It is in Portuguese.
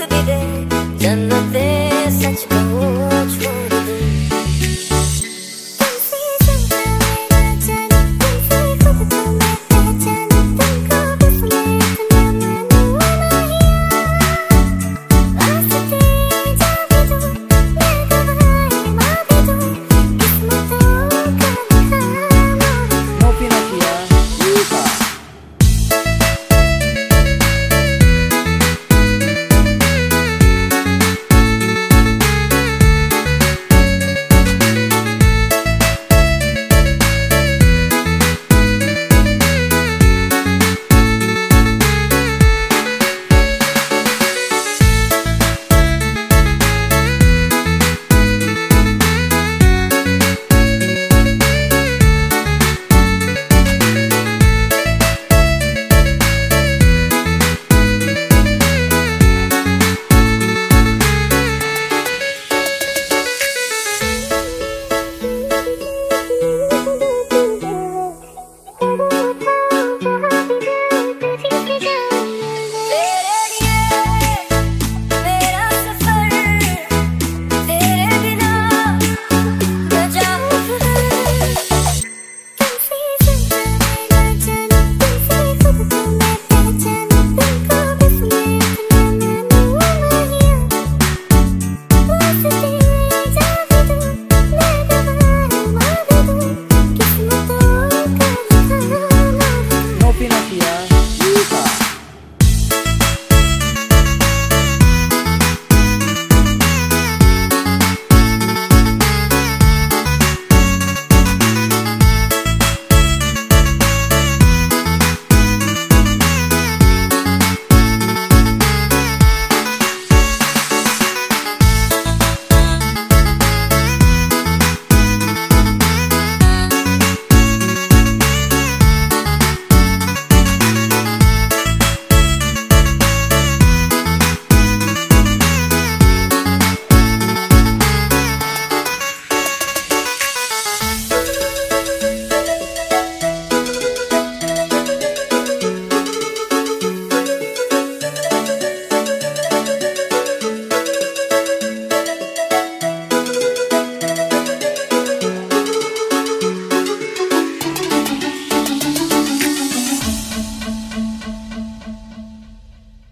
olvido que dei, ya no te sacho